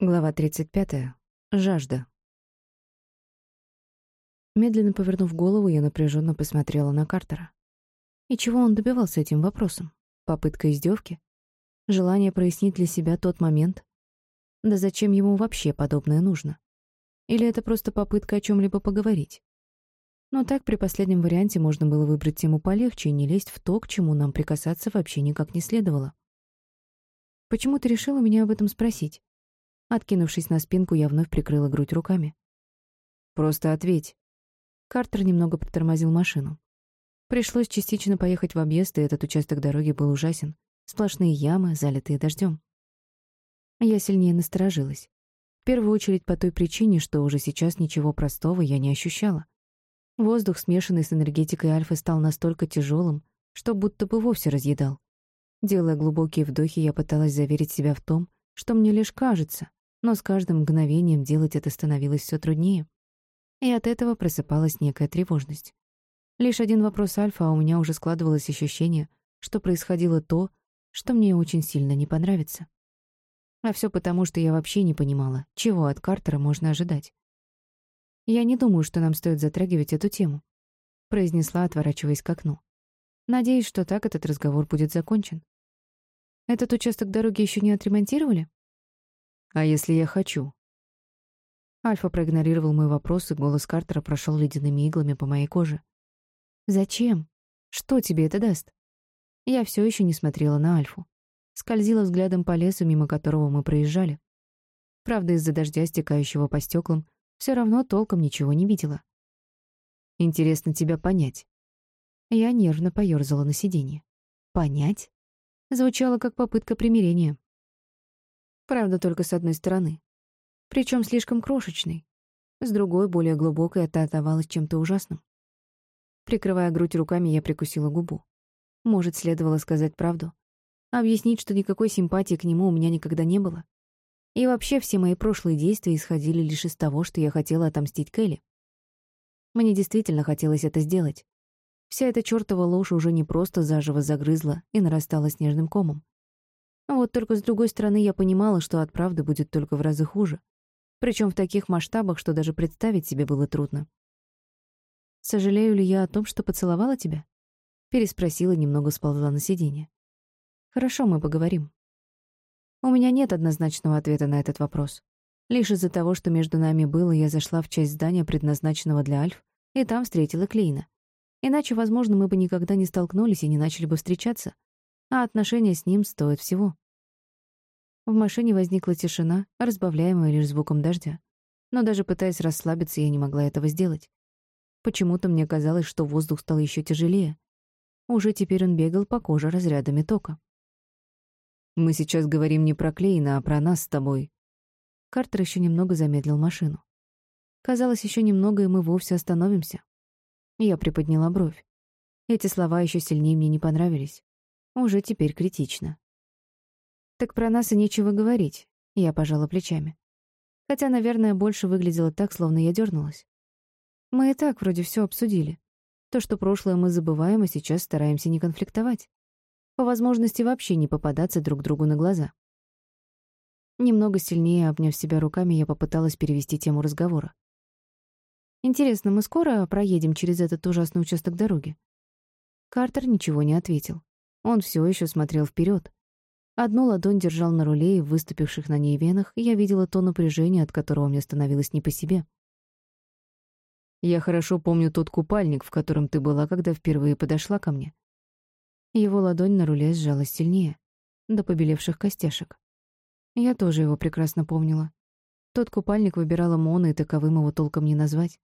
Глава 35. Жажда. Медленно повернув голову, я напряженно посмотрела на Картера. И чего он добивался этим вопросом? Попытка издевки? Желание прояснить для себя тот момент? Да зачем ему вообще подобное нужно? Или это просто попытка о чем либо поговорить? Но так при последнем варианте можно было выбрать тему полегче и не лезть в то, к чему нам прикасаться вообще никак не следовало. «Почему ты решила меня об этом спросить?» Откинувшись на спинку, я вновь прикрыла грудь руками. «Просто ответь». Картер немного притормозил машину. Пришлось частично поехать в объезд, и этот участок дороги был ужасен. Сплошные ямы, залитые дождем. Я сильнее насторожилась. В первую очередь по той причине, что уже сейчас ничего простого я не ощущала. Воздух, смешанный с энергетикой Альфы, стал настолько тяжелым, что будто бы вовсе разъедал. Делая глубокие вдохи, я пыталась заверить себя в том, что мне лишь кажется, но с каждым мгновением делать это становилось все труднее. И от этого просыпалась некая тревожность. Лишь один вопрос Альфа, а у меня уже складывалось ощущение, что происходило то, что мне очень сильно не понравится. А все потому, что я вообще не понимала, чего от Картера можно ожидать. «Я не думаю, что нам стоит затрагивать эту тему», — произнесла, отворачиваясь к окну. «Надеюсь, что так этот разговор будет закончен. Этот участок дороги еще не отремонтировали?» А если я хочу? Альфа проигнорировал мой вопрос, и голос Картера прошел ледяными иглами по моей коже. «Зачем? Что тебе это даст?» Я все еще не смотрела на Альфу. Скользила взглядом по лесу, мимо которого мы проезжали. Правда, из-за дождя, стекающего по стеклам, все равно толком ничего не видела. «Интересно тебя понять». Я нервно поёрзала на сиденье. «Понять?» Звучало как попытка примирения. Правда, только с одной стороны. Причем слишком крошечной. С другой, более глубокой, это отдавалось чем-то ужасным. Прикрывая грудь руками, я прикусила губу. Может, следовало сказать правду. Объяснить, что никакой симпатии к нему у меня никогда не было. И вообще все мои прошлые действия исходили лишь из того, что я хотела отомстить Келли. Мне действительно хотелось это сделать. Вся эта чёртова ложь уже не просто заживо загрызла и нарастала снежным комом. Вот только с другой стороны я понимала, что от правды будет только в разы хуже. Причем в таких масштабах, что даже представить себе было трудно. «Сожалею ли я о том, что поцеловала тебя?» Переспросила, немного сползла на сиденье. «Хорошо, мы поговорим». У меня нет однозначного ответа на этот вопрос. Лишь из-за того, что между нами было, я зашла в часть здания, предназначенного для Альф, и там встретила Клейна. Иначе, возможно, мы бы никогда не столкнулись и не начали бы встречаться, а отношения с ним стоят всего. В машине возникла тишина, разбавляемая лишь звуком дождя. Но даже пытаясь расслабиться, я не могла этого сделать. Почему-то мне казалось, что воздух стал еще тяжелее. Уже теперь он бегал по коже разрядами тока. «Мы сейчас говорим не про Клейна, а про нас с тобой». Картер еще немного замедлил машину. Казалось, еще немного, и мы вовсе остановимся. Я приподняла бровь. Эти слова еще сильнее мне не понравились. Уже теперь критично. Так про нас и нечего говорить. Я пожала плечами. Хотя, наверное, больше выглядело так, словно я дернулась. Мы и так вроде все обсудили. То, что прошлое мы забываем, а сейчас стараемся не конфликтовать. По возможности вообще не попадаться друг другу на глаза. Немного сильнее, обняв себя руками, я попыталась перевести тему разговора. «Интересно, мы скоро проедем через этот ужасный участок дороги?» Картер ничего не ответил. Он все еще смотрел вперед. Одну ладонь держал на руле, и в выступивших на ней венах я видела то напряжение, от которого мне становилось не по себе. «Я хорошо помню тот купальник, в котором ты была, когда впервые подошла ко мне». Его ладонь на руле сжалась сильнее, до побелевших костяшек. Я тоже его прекрасно помнила. Тот купальник выбирала Мона, и таковым его толком не назвать.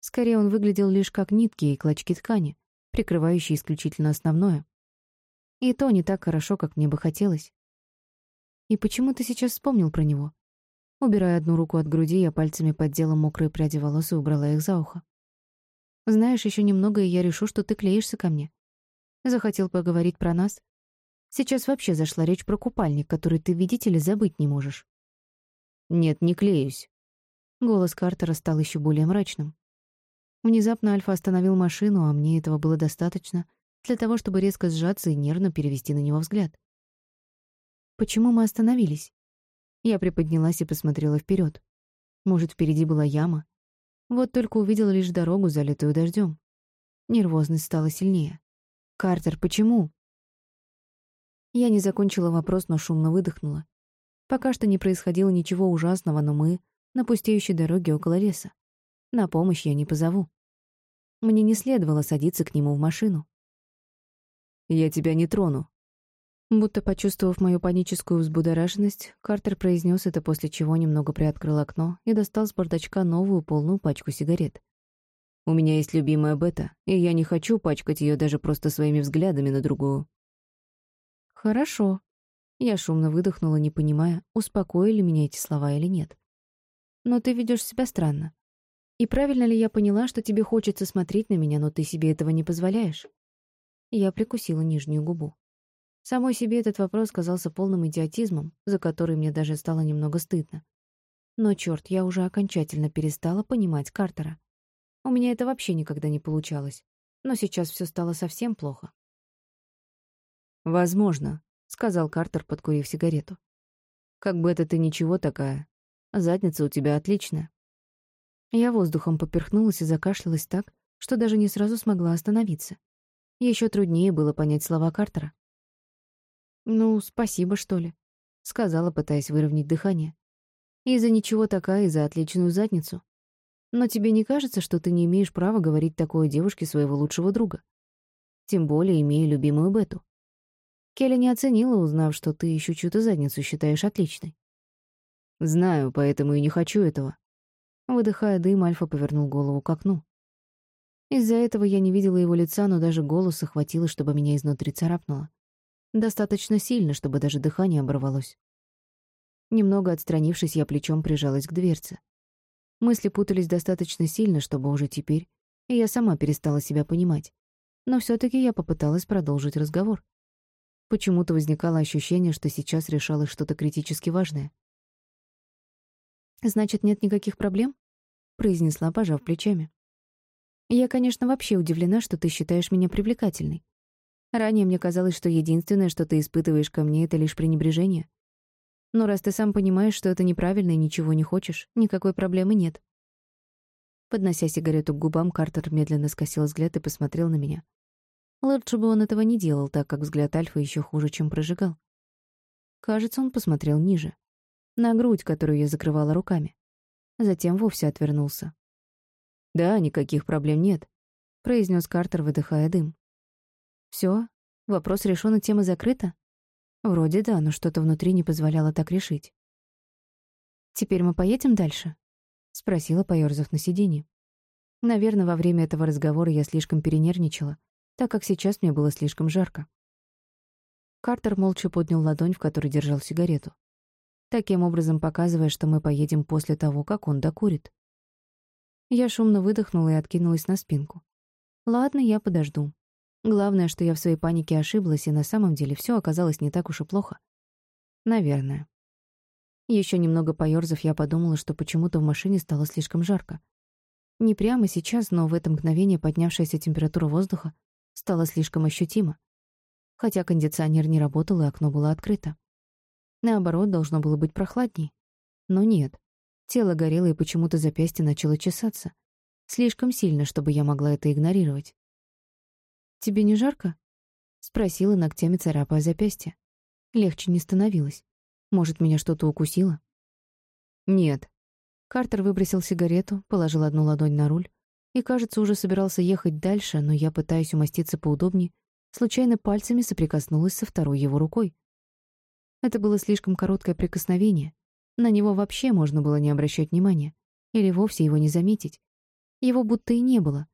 Скорее, он выглядел лишь как нитки и клочки ткани, прикрывающие исключительно основное. И то не так хорошо, как мне бы хотелось. И почему ты сейчас вспомнил про него? Убирая одну руку от груди, я пальцами поддела мокрые пряди волос и убрала их за ухо. Знаешь, еще немного, и я решу, что ты клеишься ко мне. Захотел поговорить про нас. Сейчас вообще зашла речь про купальник, который ты, видите ли, забыть не можешь. Нет, не клеюсь. Голос Картера стал еще более мрачным. Внезапно Альфа остановил машину, а мне этого было достаточно, для того, чтобы резко сжаться и нервно перевести на него взгляд. Почему мы остановились? Я приподнялась и посмотрела вперед. Может, впереди была яма? Вот только увидела лишь дорогу, залитую дождем. Нервозность стала сильнее. «Картер, почему?» Я не закончила вопрос, но шумно выдохнула. Пока что не происходило ничего ужасного, но мы на пустеющей дороге около леса. На помощь я не позову. Мне не следовало садиться к нему в машину. «Я тебя не трону». Будто почувствовав мою паническую взбудораженность, Картер произнес это, после чего немного приоткрыл окно и достал с бардачка новую полную пачку сигарет. «У меня есть любимая Бета, и я не хочу пачкать ее даже просто своими взглядами на другую». «Хорошо». Я шумно выдохнула, не понимая, успокоили меня эти слова или нет. «Но ты ведешь себя странно. И правильно ли я поняла, что тебе хочется смотреть на меня, но ты себе этого не позволяешь?» Я прикусила нижнюю губу. Самой себе этот вопрос казался полным идиотизмом, за который мне даже стало немного стыдно. Но черт, я уже окончательно перестала понимать Картера. У меня это вообще никогда не получалось. Но сейчас все стало совсем плохо. «Возможно», — сказал Картер, подкурив сигарету. «Как бы это ты ничего такая. Задница у тебя отличная». Я воздухом поперхнулась и закашлялась так, что даже не сразу смогла остановиться. Еще труднее было понять слова Картера. «Ну, спасибо, что ли», — сказала, пытаясь выровнять дыхание. «И за ничего такая, и за отличную задницу. Но тебе не кажется, что ты не имеешь права говорить такое девушке своего лучшего друга? Тем более имея любимую Бету. Келли не оценила, узнав, что ты еще чью-то задницу считаешь отличной. «Знаю, поэтому и не хочу этого». Выдыхая дым, Альфа повернул голову к окну. Из-за этого я не видела его лица, но даже голоса хватило, чтобы меня изнутри царапнуло. Достаточно сильно, чтобы даже дыхание оборвалось. Немного отстранившись, я плечом прижалась к дверце. Мысли путались достаточно сильно, чтобы уже теперь и я сама перестала себя понимать. Но все таки я попыталась продолжить разговор. Почему-то возникало ощущение, что сейчас решалось что-то критически важное. «Значит, нет никаких проблем?» — произнесла, пожав плечами. «Я, конечно, вообще удивлена, что ты считаешь меня привлекательной. Ранее мне казалось, что единственное, что ты испытываешь ко мне, это лишь пренебрежение. Но раз ты сам понимаешь, что это неправильно и ничего не хочешь, никакой проблемы нет». Поднося сигарету к губам, Картер медленно скосил взгляд и посмотрел на меня. Лучше бы он этого не делал, так как взгляд Альфа еще хуже, чем прожигал. Кажется, он посмотрел ниже. На грудь, которую я закрывала руками. Затем вовсе отвернулся. «Да, никаких проблем нет», — произнес Картер, выдыхая дым. Все, Вопрос решен и тема закрыта?» «Вроде да, но что-то внутри не позволяло так решить». «Теперь мы поедем дальше?» — спросила, поёрзав на сиденье. Наверное, во время этого разговора я слишком перенервничала, так как сейчас мне было слишком жарко. Картер молча поднял ладонь, в которой держал сигарету. Таким образом показывая, что мы поедем после того, как он докурит. Я шумно выдохнула и откинулась на спинку. Ладно, я подожду. Главное, что я в своей панике ошиблась, и на самом деле все оказалось не так уж и плохо. Наверное. Еще немного поёрзав, я подумала, что почему-то в машине стало слишком жарко. Не прямо сейчас, но в это мгновение поднявшаяся температура воздуха стало слишком ощутимо. Хотя кондиционер не работал, и окно было открыто. Наоборот, должно было быть прохладней. Но нет. Тело горело, и почему-то запястье начало чесаться. Слишком сильно, чтобы я могла это игнорировать. «Тебе не жарко?» — спросила ногтями, царапая запястье. Легче не становилось. Может, меня что-то укусило? «Нет». Картер выбросил сигарету, положил одну ладонь на руль, и, кажется, уже собирался ехать дальше, но я, пытаясь умоститься поудобнее, случайно пальцами соприкоснулась со второй его рукой. Это было слишком короткое прикосновение. На него вообще можно было не обращать внимания. Или вовсе его не заметить. Его будто и не было.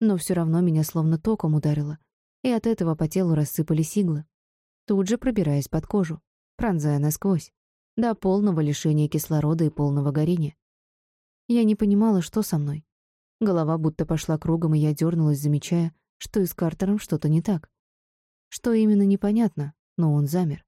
Но все равно меня словно током ударило. И от этого по телу рассыпались иглы. Тут же пробираясь под кожу, пронзая насквозь. До полного лишения кислорода и полного горения. Я не понимала, что со мной. Голова будто пошла кругом, и я дернулась, замечая, что и с Картером что-то не так. Что именно, непонятно, но он замер.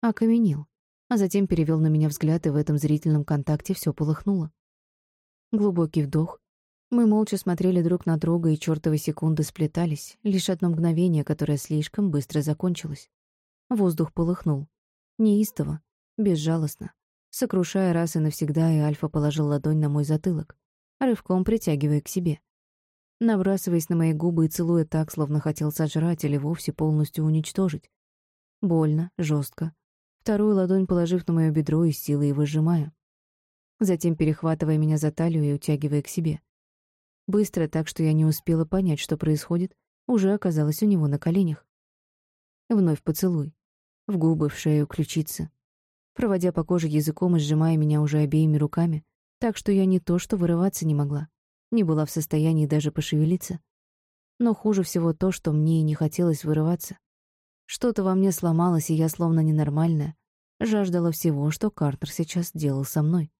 Окаменел. А затем перевел на меня взгляд, и в этом зрительном контакте все полыхнуло. Глубокий вдох. Мы молча смотрели друг на друга, и чертовы секунды сплетались, лишь одно мгновение, которое слишком быстро закончилось. Воздух полыхнул. Неистово, безжалостно. Сокрушая раз и навсегда, и Альфа положил ладонь на мой затылок, рывком притягивая к себе. Набрасываясь на мои губы и целуя так, словно хотел сожрать или вовсе полностью уничтожить. Больно, жестко. Вторую ладонь положив на мое бедро и силой его сжимая. Затем перехватывая меня за талию и утягивая к себе. Быстро, так что я не успела понять, что происходит, уже оказалась у него на коленях. Вновь поцелуй. В губы, в шею, ключицы. Проводя по коже языком и сжимая меня уже обеими руками, так что я не то что вырываться не могла, не была в состоянии даже пошевелиться. Но хуже всего то, что мне и не хотелось вырываться. Что-то во мне сломалось, и я, словно ненормальная, жаждала всего, что Картер сейчас делал со мной.